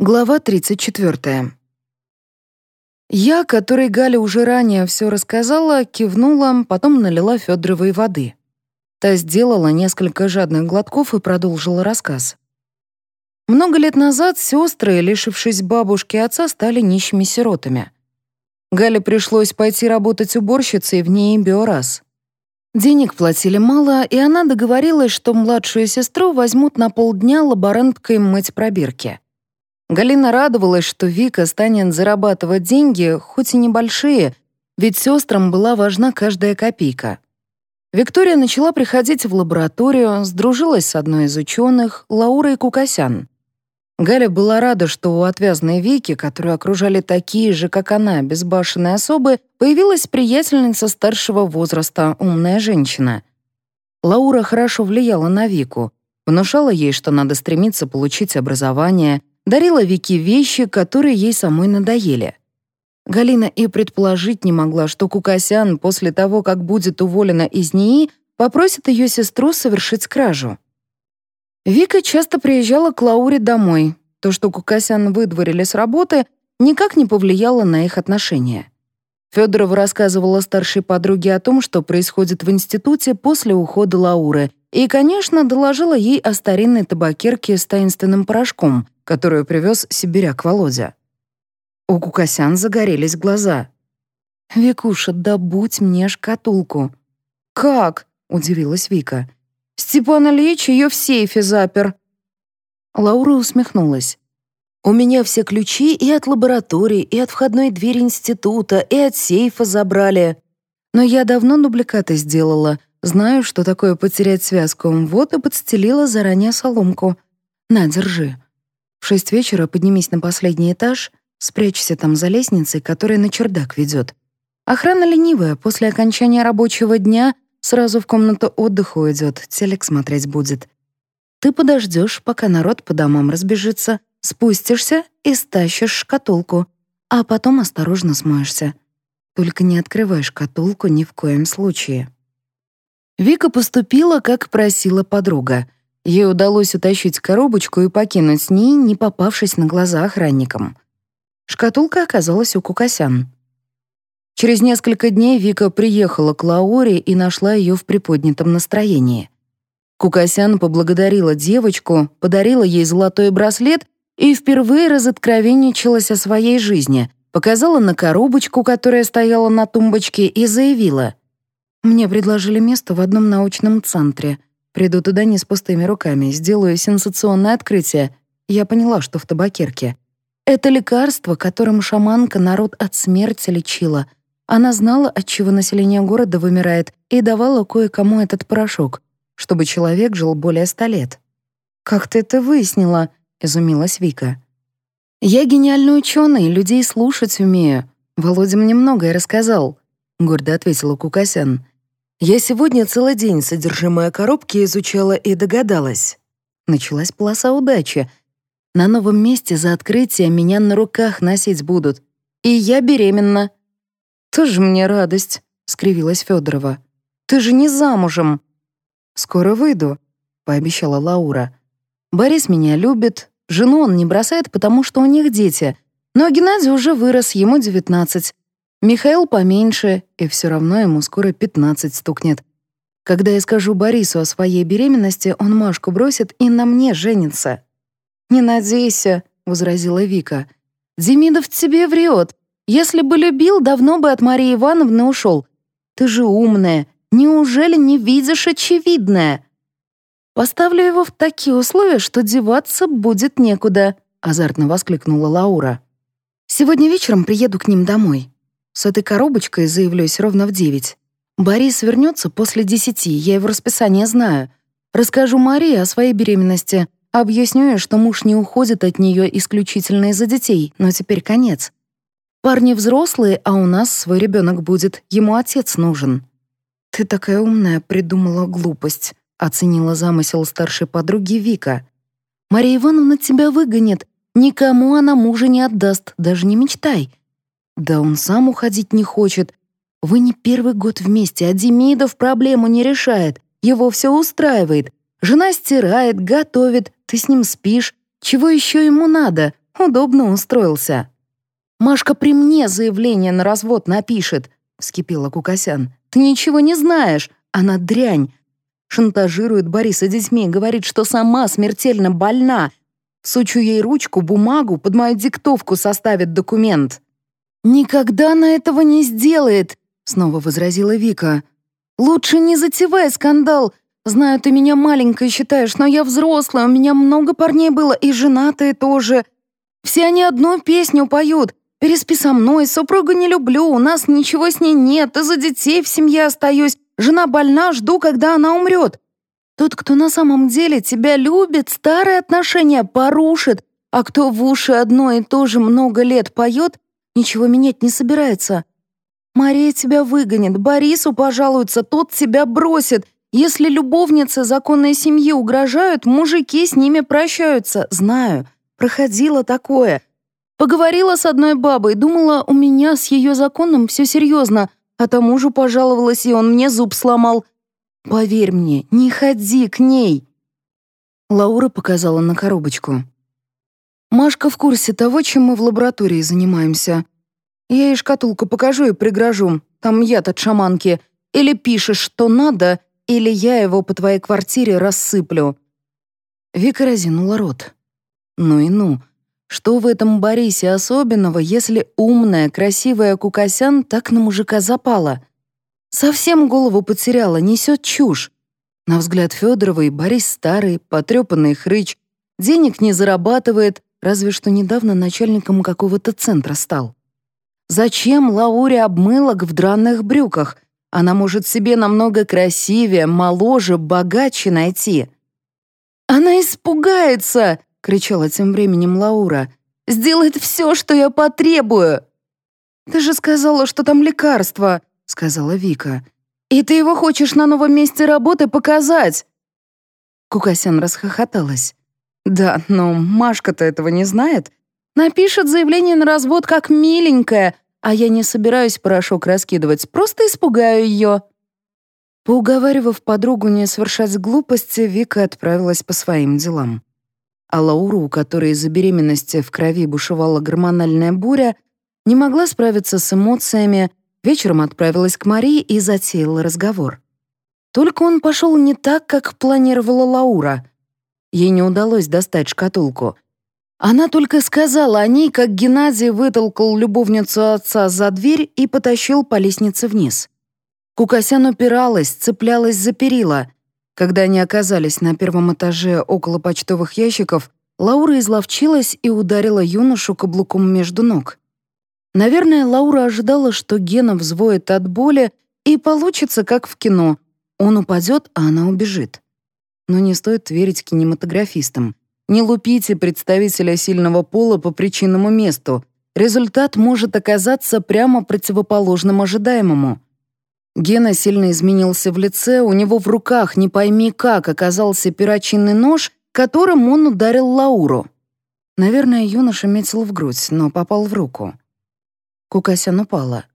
Глава 34. Я, которой Галя уже ранее все рассказала, кивнула, потом налила Федоровой воды. Та сделала несколько жадных глотков и продолжила рассказ. Много лет назад сестры, лишившись бабушки и отца, стали нищими сиротами. Гале пришлось пойти работать уборщицей в НИИ «Биораз». Денег платили мало, и она договорилась, что младшую сестру возьмут на полдня лаборанткой мыть пробирки. Галина радовалась, что Вика станет зарабатывать деньги, хоть и небольшие, ведь сестрам была важна каждая копейка. Виктория начала приходить в лабораторию, сдружилась с одной из ученых, Лаурой Кукасян. Галя была рада, что у отвязной Вики, которую окружали такие же, как она, безбашенные особы, появилась приятельница старшего возраста, умная женщина. Лаура хорошо влияла на Вику, внушала ей, что надо стремиться получить образование, дарила Вике вещи, которые ей самой надоели. Галина и предположить не могла, что Кукасян после того, как будет уволена из НИИ, попросит ее сестру совершить кражу. Вика часто приезжала к Лауре домой. То, что Кукасян выдворили с работы, никак не повлияло на их отношения. Федорова рассказывала старшей подруге о том, что происходит в институте после ухода Лауры, и, конечно, доложила ей о старинной табакерке с таинственным порошком, которую привез сибиряк Володя. У Кукасян загорелись глаза. «Викуша, да будь мне шкатулку». «Как?» — удивилась Вика. «Степан Ильич ее в сейфе запер». Лаура усмехнулась. «У меня все ключи и от лаборатории, и от входной двери института, и от сейфа забрали. Но я давно дубликаты сделала, знаю, что такое потерять связку, вот и подстелила заранее соломку. На, держи. В шесть вечера поднимись на последний этаж, спрячься там за лестницей, которая на чердак ведет. Охрана ленивая, после окончания рабочего дня сразу в комнату отдыха уйдет, телек смотреть будет. Ты подождешь, пока народ по домам разбежится, спустишься и стащишь шкатулку, а потом осторожно смоешься. Только не открывай шкатулку ни в коем случае. Вика поступила, как просила подруга — Ей удалось утащить коробочку и покинуть с ней, не попавшись на глаза охранникам. Шкатулка оказалась у Кукасян. Через несколько дней Вика приехала к Лауре и нашла ее в приподнятом настроении. Кукасян поблагодарила девочку, подарила ей золотой браслет и впервые разоткровенничалась о своей жизни, показала на коробочку, которая стояла на тумбочке, и заявила. «Мне предложили место в одном научном центре. Приду туда не с пустыми руками, сделаю сенсационное открытие. Я поняла, что в табакерке. Это лекарство, которым шаманка народ от смерти лечила. Она знала, от чего население города вымирает, и давала кое-кому этот порошок, чтобы человек жил более ста лет. «Как ты это выяснила?» — изумилась Вика. «Я гениальный ученый, людей слушать умею. Володя мне многое рассказал», — гордо ответила Кукасян. Я сегодня целый день содержимое коробки изучала и догадалась. Началась полоса удачи. На новом месте за открытие меня на руках носить будут. И я беременна. «Тоже мне радость», — скривилась Федорова. «Ты же не замужем». «Скоро выйду», — пообещала Лаура. «Борис меня любит. Жену он не бросает, потому что у них дети. Но Геннадий уже вырос, ему девятнадцать. Михаил поменьше, и все равно ему скоро 15 стукнет. Когда я скажу Борису о своей беременности, он Машку бросит и на мне женится. «Не надейся», — возразила Вика. «Демидов тебе врет. Если бы любил, давно бы от Марии Ивановны ушел. Ты же умная. Неужели не видишь очевидное?» «Поставлю его в такие условия, что деваться будет некуда», — азартно воскликнула Лаура. «Сегодня вечером приеду к ним домой. С этой коробочкой заявлюсь ровно в девять. Борис вернется после десяти, я его расписание знаю. Расскажу Марии о своей беременности, объясню ей, что муж не уходит от нее исключительно из-за детей, но теперь конец. Парни взрослые, а у нас свой ребенок будет, ему отец нужен. Ты такая умная, придумала глупость, оценила замысел старшей подруги Вика. Мария Ивановна тебя выгонит, никому она мужа не отдаст, даже не мечтай. Да он сам уходить не хочет. Вы не первый год вместе, а Демидов проблему не решает. Его все устраивает. Жена стирает, готовит, ты с ним спишь. Чего еще ему надо? Удобно устроился. «Машка при мне заявление на развод напишет», — вскипела Кукасян. «Ты ничего не знаешь. Она дрянь. Шантажирует Бориса детьми, говорит, что сама смертельно больна. Сучу ей ручку, бумагу, под мою диктовку составит документ». «Никогда она этого не сделает», — снова возразила Вика. «Лучше не затевай скандал. Знаю, ты меня маленькой считаешь, но я взрослая, у меня много парней было, и женатые тоже. Все они одну песню поют. «Переспи со мной, супругу не люблю, у нас ничего с ней нет, из-за детей в семье остаюсь, жена больна, жду, когда она умрет». Тот, кто на самом деле тебя любит, старые отношения порушит, а кто в уши одно и то же много лет поет, ничего менять не собирается. Мария тебя выгонит, Борису пожалуется, тот тебя бросит. Если любовницы законной семьи угрожают, мужики с ними прощаются. Знаю, проходило такое. Поговорила с одной бабой, думала, у меня с ее законом все серьезно, а тому же пожаловалась, и он мне зуб сломал. Поверь мне, не ходи к ней. Лаура показала на коробочку. Машка в курсе того, чем мы в лаборатории занимаемся. Я ей шкатулку покажу и пригрожу. Там яд от шаманки. Или пишешь, что надо, или я его по твоей квартире рассыплю». Вика разинула рот. «Ну и ну. Что в этом Борисе особенного, если умная, красивая Кукасян так на мужика запала? Совсем голову потеряла, несет чушь. На взгляд Федоровой Борис старый, потрепанный хрыч, денег не зарабатывает, разве что недавно начальником какого-то центра стал. Зачем Лауре обмылок в дранных брюках? Она может себе намного красивее, моложе, богаче найти. «Она испугается!» — кричала тем временем Лаура. «Сделает все, что я потребую!» «Ты же сказала, что там лекарство!» — сказала Вика. «И ты его хочешь на новом месте работы показать!» Кукасян расхохоталась. «Да, но Машка-то этого не знает. Напишет заявление на развод как миленькая, а я не собираюсь порошок раскидывать, просто испугаю ее». Поуговаривав подругу не совершать глупости, Вика отправилась по своим делам а Лауру, у которой из-за беременности в крови бушевала гормональная буря, не могла справиться с эмоциями, вечером отправилась к Марии и затеяла разговор. Только он пошел не так, как планировала Лаура. Ей не удалось достать шкатулку. Она только сказала о ней, как Геннадий вытолкал любовницу отца за дверь и потащил по лестнице вниз. Кукасян упиралась, цеплялась за перила — когда они оказались на первом этаже около почтовых ящиков, Лаура изловчилась и ударила юношу каблуком между ног. Наверное, Лаура ожидала, что Гена взвоет от боли и получится, как в кино. Он упадет, а она убежит. Но не стоит верить кинематографистам. Не лупите представителя сильного пола по причинному месту. Результат может оказаться прямо противоположным ожидаемому — Гена сильно изменился в лице, у него в руках не пойми как оказался перочинный нож, которым он ударил Лауру. Наверное, юноша метил в грудь, но попал в руку. Кукасян упала.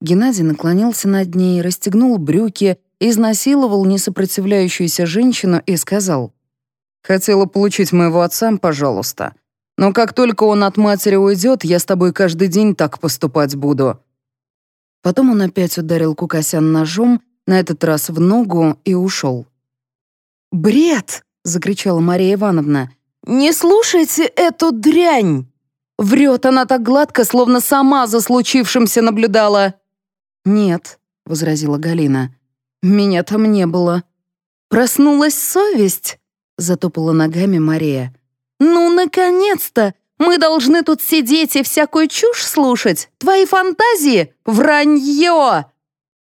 Геннадий наклонился над ней, расстегнул брюки, изнасиловал несопротивляющуюся женщину и сказал, «Хотела получить моего отца, пожалуйста. Но как только он от матери уйдет, я с тобой каждый день так поступать буду. Потом он опять ударил Кукасян ножом, на этот раз в ногу, и ушел. «Бред!» — закричала Мария Ивановна. «Не слушайте эту дрянь!» Врет она так гладко, словно сама за случившимся наблюдала. «Нет», — возразила Галина, — «меня там не было». «Проснулась совесть?» — затопала ногами Мария. «Ну, наконец-то! Мы должны тут сидеть и всякую чушь слушать? Твои фантазии? Вранье!»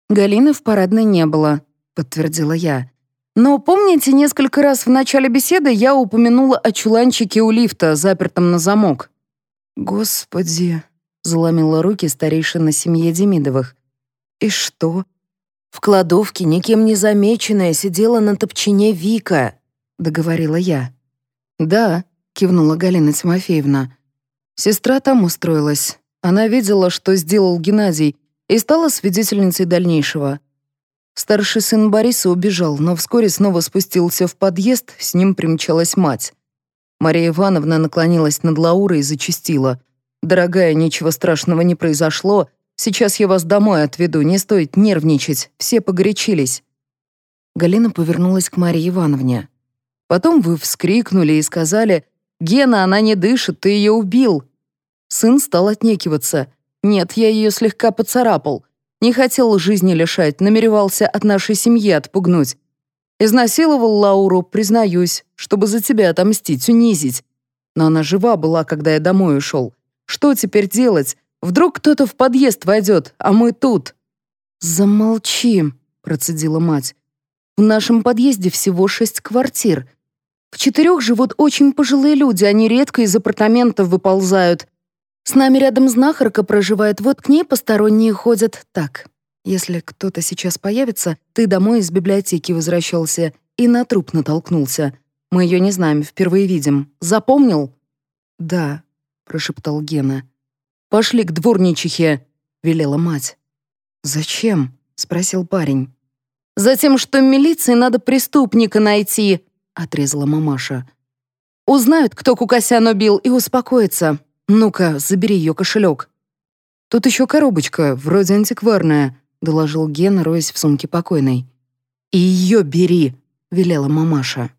Галины в парадной не было, подтвердила я. Но помните, несколько раз в начале беседы я упомянула о чуланчике у лифта, запертом на замок? Господи, заломила руки старейшина семьи Демидовых. И что? В кладовке, никем не замеченная, сидела на топчине Вика, договорила я. Да, кивнула Галина Тимофеевна. Сестра там устроилась. Она видела, что сделал Геннадий, и стала свидетельницей дальнейшего. Старший сын Бориса убежал, но вскоре снова спустился в подъезд, с ним примчалась мать. Мария Ивановна наклонилась над Лаурой и зачастила. «Дорогая, ничего страшного не произошло. Сейчас я вас домой отведу, не стоит нервничать. Все погорячились». Галина повернулась к Марии Ивановне. «Потом вы вскрикнули и сказали, «Гена, она не дышит, ты ее убил». Сын стал отнекиваться. «Нет, я ее слегка поцарапал. Не хотел жизни лишать, намеревался от нашей семьи отпугнуть. Изнасиловал Лауру, признаюсь, чтобы за тебя отомстить, унизить. Но она жива была, когда я домой ушел. Что теперь делать? Вдруг кто-то в подъезд войдет, а мы тут». «Замолчи», — процедила мать. «В нашем подъезде всего шесть квартир. В четырех живут очень пожилые люди, они редко из апартаментов выползают. С нами рядом знахарка проживает, вот к ней посторонние ходят. Так, если кто-то сейчас появится, ты домой из библиотеки возвращался и на труп натолкнулся. Мы ее не знаем, впервые видим. Запомнил?» «Да», — прошептал Гена. «Пошли к дворничихе», — велела мать. «Зачем?» — спросил парень. «Затем, что милиции надо преступника найти», — отрезала мамаша. «Узнают, кто Кукасян убил, и успокоятся. Ну-ка, забери ее кошелек». «Тут еще коробочка, вроде антикварная», доложил Ген, роясь в сумке покойной. «И ее бери!» — велела мамаша.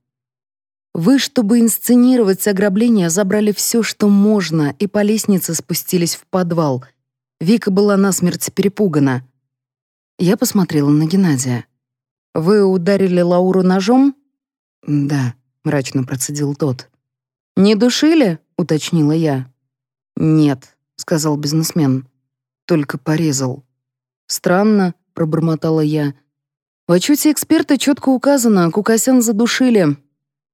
Вы, чтобы инсценировать ограбление, забрали все, что можно, и по лестнице спустились в подвал. Вика была насмерть перепугана. Я посмотрела на Геннадия. «Вы ударили Лауру ножом?» «Да», — мрачно процедил тот. «Не душили?» — уточнила я. «Нет», — сказал бизнесмен. «Только порезал». «Странно», — пробормотала я. «В отчете эксперта четко указано, Кукасян задушили.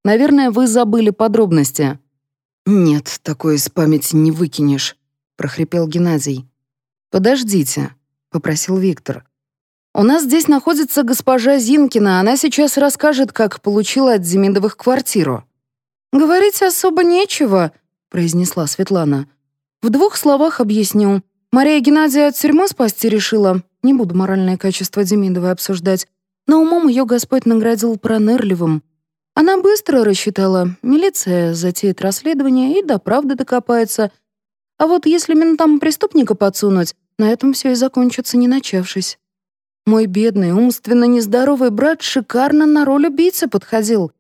Наверное, вы забыли подробности». «Нет, такое из памяти не выкинешь», — прохрипел Геннадий. «Подождите», — попросил Виктор. «У нас здесь находится госпожа Зинкина, она сейчас расскажет, как получила от Демидовых квартиру». «Говорить особо нечего», — произнесла Светлана. «В двух словах объясню. Мария Геннадия от тюрьмы спасти решила. Не буду моральное качество Демидовой обсуждать. Но умом ее Господь наградил пронырливым. Она быстро рассчитала. Милиция затеет расследование и до правды докопается. А вот если ментам преступника подсунуть, на этом все и закончится, не начавшись. Мой бедный, умственно нездоровый брат шикарно на роль убийцы подходил.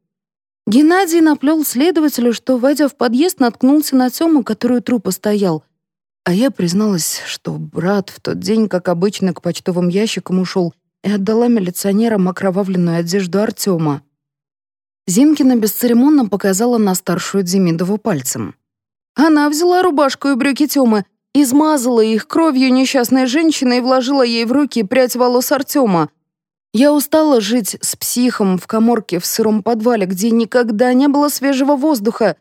Геннадий наплел следователю, что, войдя в подъезд, наткнулся на Тему, который у трупа стоял — а я призналась, что брат в тот день, как обычно, к почтовым ящикам ушел и отдала милиционерам окровавленную одежду Артема. Зинкина бесцеремонно показала на старшую Демидову пальцем. Она взяла рубашку и брюки Тёмы, измазала их кровью несчастной женщины и вложила ей в руки прядь волос Артема. Я устала жить с психом в коморке в сыром подвале, где никогда не было свежего воздуха,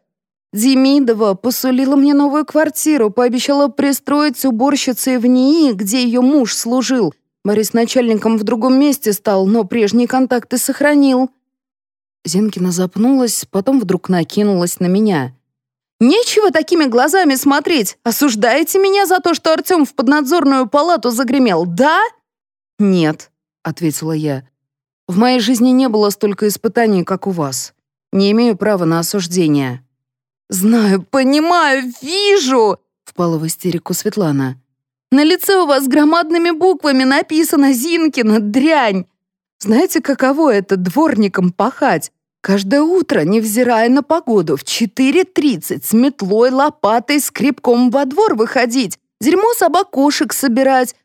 Демидова посулила мне новую квартиру, пообещала пристроить уборщицей в НИИ, где ее муж служил. Борис начальником в другом месте стал, но прежние контакты сохранил. Зинкина запнулась, потом вдруг накинулась на меня. «Нечего такими глазами смотреть! Осуждаете меня за то, что Артем в поднадзорную палату загремел, да?» «Нет», — ответила я. «В моей жизни не было столько испытаний, как у вас. Не имею права на осуждение». «Знаю, понимаю, вижу!» — впала в истерику Светлана. «На лице у вас громадными буквами написано «Зинкина, дрянь». Знаете, каково это дворником пахать? Каждое утро, невзирая на погоду, в 4.30 с метлой, лопатой, скребком во двор выходить, дерьмо собак-кошек собирать.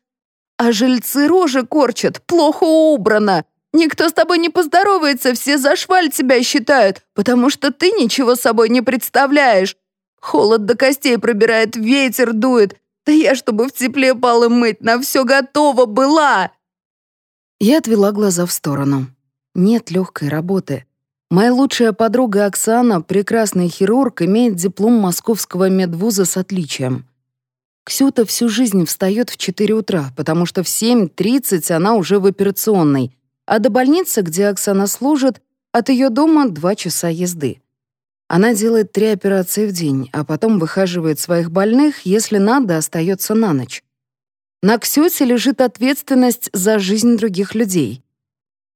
А жильцы рожи корчат, плохо убрано. Никто с тобой не поздоровается, все за шваль тебя считают, потому что ты ничего собой не представляешь. Холод до костей пробирает, ветер дует. Да я, чтобы в тепле палы мыть, на все готова была!» Я отвела глаза в сторону. Нет легкой работы. Моя лучшая подруга Оксана, прекрасный хирург, имеет диплом московского медвуза с отличием. Ксюта всю жизнь встает в 4 утра, потому что в 7.30 она уже в операционной, а до больницы, где Оксана служит, от ее дома два часа езды. Она делает три операции в день, а потом выхаживает своих больных, если надо, остается на ночь. На Ксюте лежит ответственность за жизнь других людей.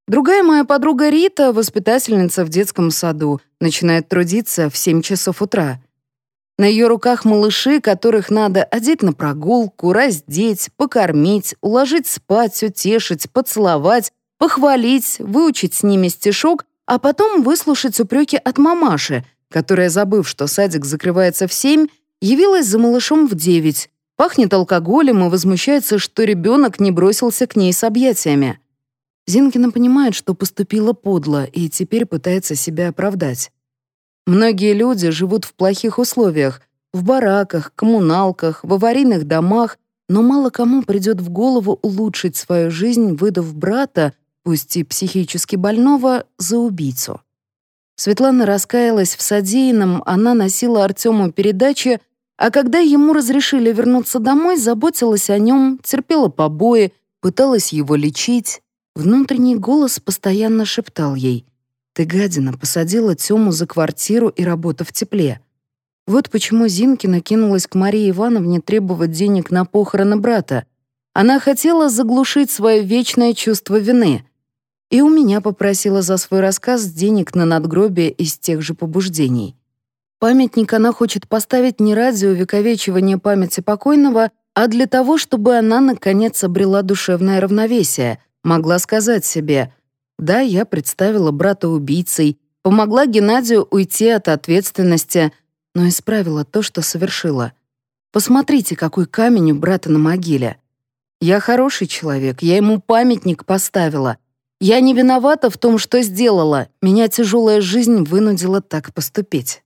Другая моя подруга Рита, воспитательница в детском саду, начинает трудиться в 7 часов утра. На ее руках малыши, которых надо одеть на прогулку, раздеть, покормить, уложить спать, утешить, поцеловать, похвалить, выучить с ними стишок, а потом выслушать упреки от мамаши, которая, забыв, что садик закрывается в семь, явилась за малышом в девять, пахнет алкоголем и возмущается, что ребенок не бросился к ней с объятиями. Зинкина понимает, что поступила подло и теперь пытается себя оправдать. Многие люди живут в плохих условиях, в бараках, коммуналках, в аварийных домах, но мало кому придет в голову улучшить свою жизнь, выдав брата, пусть и психически больного, за убийцу. Светлана раскаялась в содеянном, она носила Артему передачи, а когда ему разрешили вернуться домой, заботилась о нем, терпела побои, пыталась его лечить. Внутренний голос постоянно шептал ей «Ты, гадина, посадила Тему за квартиру и работу в тепле». Вот почему Зинкина кинулась к Марии Ивановне требовать денег на похороны брата. Она хотела заглушить свое вечное чувство вины — и у меня попросила за свой рассказ денег на надгробие из тех же побуждений. Памятник она хочет поставить не ради увековечивания памяти покойного, а для того, чтобы она, наконец, обрела душевное равновесие, могла сказать себе «Да, я представила брата убийцей, помогла Геннадию уйти от ответственности, но исправила то, что совершила. Посмотрите, какой камень у брата на могиле. Я хороший человек, я ему памятник поставила, я не виновата в том, что сделала. Меня тяжелая жизнь вынудила так поступить.